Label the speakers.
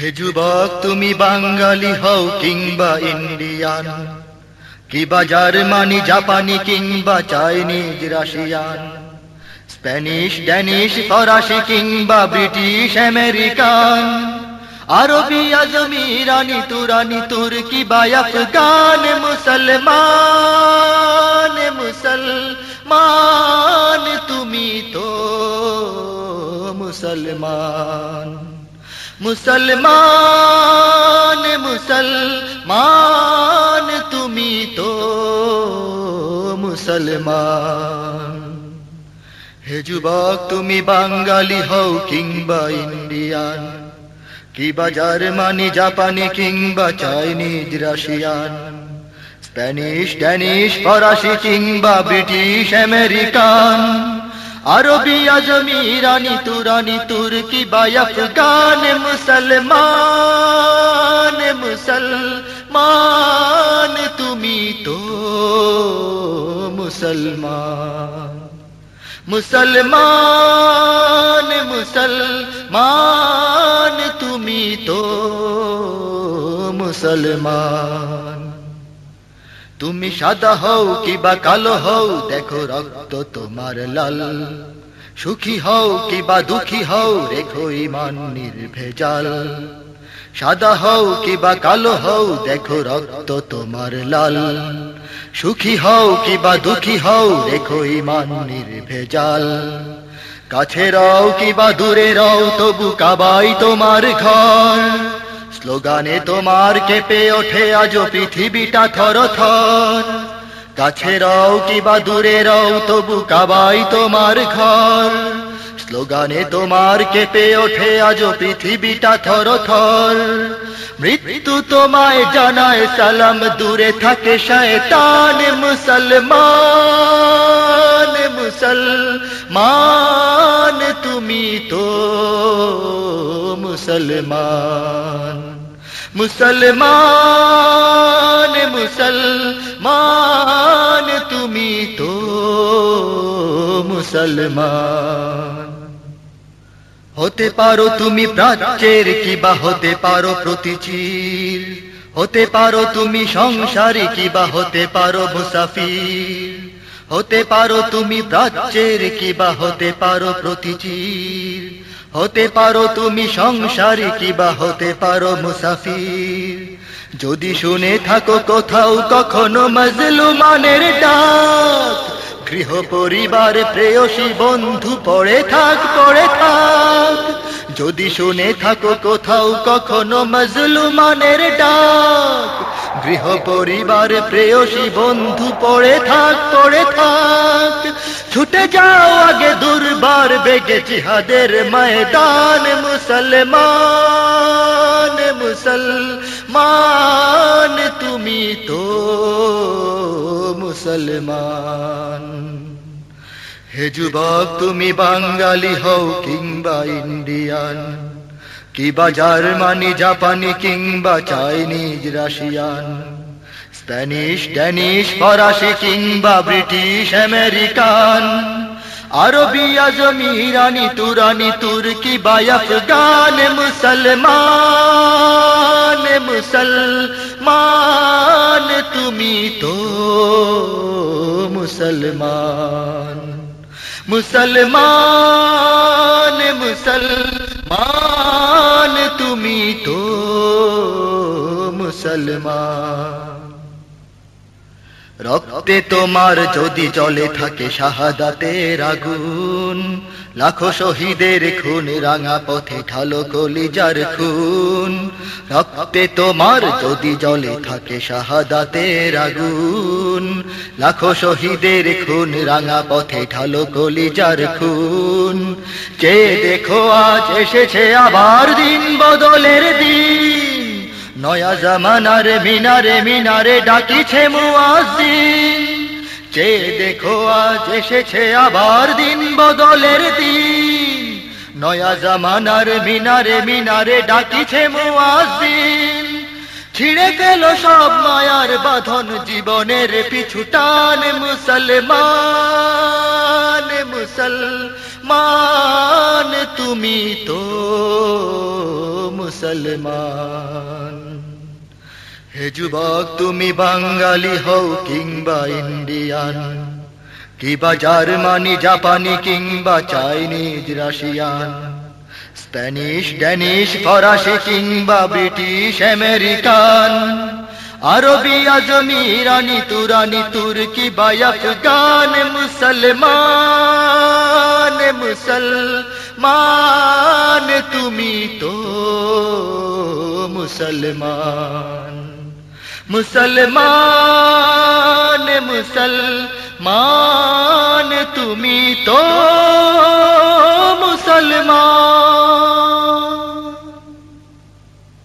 Speaker 1: হে যুবক তুমি বাঙালি হও কিংবা ইন্ডিয়ান। কিবা জার্মানি, জাপানি কিংবা চাইনিজ, রাশিয়ান। স্প্যানিশ, ড্যানিশ, ফরাসি কিংবা ব্রিটিশ, আমেরিকান। আরবি, আজমি ইরানি তুরানি, তুর্কি বা আফগান, মুসলমান মুসলমান, তুমি তো মুসলমান। মুসলমান মুসলমান, তুমি তো মুসলমান। হে যুবক, তুমি বাঙালি হও কিংবা ইন্ডিয়ান। কিবা জার্মানি, জাপানি কিংবা চাইনিজ, রাশিয়ান। স্প্যানিশ, ড্যানিশ, ফরাসি কিংবা ব্রিটিশ, আমেরিকান। আরবি আজমি ইরানি তুরানি তুর্কি বা আফগান মুসলমান মুসলমান তুমি তো মুসলমান মুসলমান মুসলমান তুমি তো মুসলমান তুমি সাদা হও কিবা কালো হও, দেখো রক্ত তোমার লাল। সুখী হও কিবা দুঃখী হও, রেখো ইমান নির্ভেজাল। সাদা হও কিবা কালো হও, দেখো রক্ত তোমার লাল। সুখী হও কিবা দুঃখী হও, রেখো ইমান নির্ভেজাল। কাছে রও কিবা দূরে রও, তবু কাবাই তোমার ঘর। স্লোগানে তোমার কেঁপে ওঠে আজ পৃথিবীটা থর থর কাছে রও কিবা দূরে রও, তবু কাবাই তোমার ঘর। স্লোগানে তোমার কেঁপে ওঠে আজ পৃথিবীটা থর থর মৃত্যু তোমায় জানায়, সালাম দূরে থাকে শয়তান মুসলমান। মুসলমান, তুমি তো মুসলমান। মুসলমান মুসলমান, তুমি তো মুসলমান। হতে পারো তুমি প্রাচ্যের কিবা, হতে পারো প্রতিচির হতে পারো তুমি সংসারী কিবা, হতে পারো মুসাফির। হতে পারো তুমি প্রাচ্যের কিবা, হতে পারো প্রতিচির হতে পারো তুমি সংসারী কিবা, হতে পারো মুসাফির। যদি শুনে থাকো কোথাও কখনো মজলুমানের ডাক, গৃহ পরিবার প্রেয়সী বন্ধু পড়ে থাক পড়ে থাক। যদি শুনে থাকো কোথাও কখনো মজলুমানের ডাক গৃহ পরিবার প্রেয়সী বন্ধু পড়ে থাক পড়ে থাক। ছুটে যাও আগে দুর্বার বেগে জিহাদের ময়দান, মুসলমান মুসলমান, তুমি তো মুসলমান। হে যুবক, তুমি বাঙালি হও কিংবা ইন্ডিয়ান। কিবা জার্মানি জাপানি কিংবা চাইনিজ, রাশিয়ান। স্প্যানিশ, ড্যানিশ, ফরাসি কিংবা ব্রিটিশ, আমেরিকান। আরবি, আজমি ইরানি তুরানি, তুর্কি বা আফগান, মুসলমান মুসলমান, তুমি তো মুসলমান। মুসলমান মুসলমান। মুসলমান রক্তে তোমার যদি চলে থাকে শাহাদাতের আগুন, লাখো শহীদের খুন রাঙা পথে ঢালো কলিজার খুন। রক্তে তোমার যদি জলে থাকে শাহাদাতের আগুন, লাখো শহীদের খুন রাঙা পথে ঢালো কলিজার খুন। যে দেখো আজ এসেছে আবার দিন বদলের দিন। নয়া জামানার মিনারে মিনারে ডাকিছে মুয়াজ্জিন। যে দেখো আজ এসেছে আবার দিন বদলের দিন। নয়া জামানার মিনারে মিনারে ডাকিছে মুয়াজ্জিন। ছিঁড়ে গেল সব মায়ার বাঁধন জীবনের পিছু টান মুসলমান মুসলমান, তুমি তো মুসলমান। হে যুবক তুমি বাঙালি হও কিংবা ইন্ডিয়ান। কিবা জার্মানি, জাপানি কিংবা চাইনিজ, রাশিয়ান। স্প্যানিশ, ড্যানিশ, ফরাসি কিংবা ব্রিটিশ, আমেরিকান। আরবি, আজমি, ইরানি, তুরানি, তুর্কি বা আফগান, মুসলমান মুসলমান, তুমি তো মুসলমান। মুসলমান মুসলমান তুমি তো মুসলমান